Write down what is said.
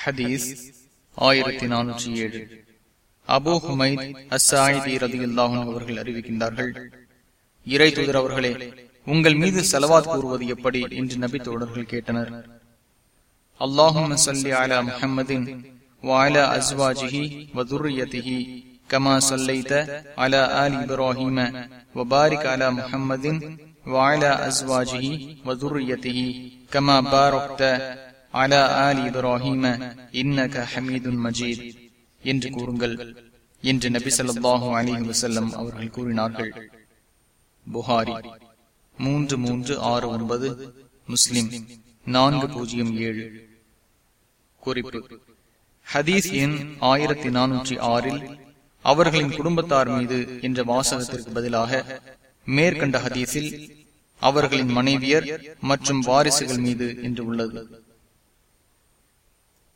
ஹதீஸ் ஆயிரத்தி நானூற்றி ஏழு. அபோ ஹுமைத் அஸ்ஸாயிதி ரதியுல்லாஹன் அவர்கள் அறிவிக்கின்றார்கள் இறை தூதர் அவர்களே உங்கள் மீது செலவாத் கூறுவது எப்படி? என்று நபி தோழர்கள் கேட்டனர். அல்லாஹும் சல்லி அலா முஹம்மதின் வாலா அஸ்வாஜிஹி வதுர்யத்திஹி கமா சல்லைத அலா ஆல் இப்ராஹிம வபாரிக் அலா முஹம்மதின் வாலா அஸ்வாஜிஹி வதுர்யத்திஹி கமா பாரக்த என்று கூறுங்கள் என்று நபி சொல்லாஹு அலிஹி வசல்லம் அவர்கள் கூறினார்கள். புகாரி மூன்று மூன்று ஆறு ஒன்பது முஸ்லிம் நான்கு பூஜ்ஜியம் ஏழு. குறிப்பு. ஹதீஸ் எண் ஆயிரத்தி நானூற்றி ஆறில் அவர்களின் குடும்பத்தார் மீது என்ற வாசகத்திற்கு பதிலாக மேற்கண்ட ஹதீஸில் அவர்களின் மனைவியர் மற்றும் வாரிசுகள் மீது என்று உள்ளது.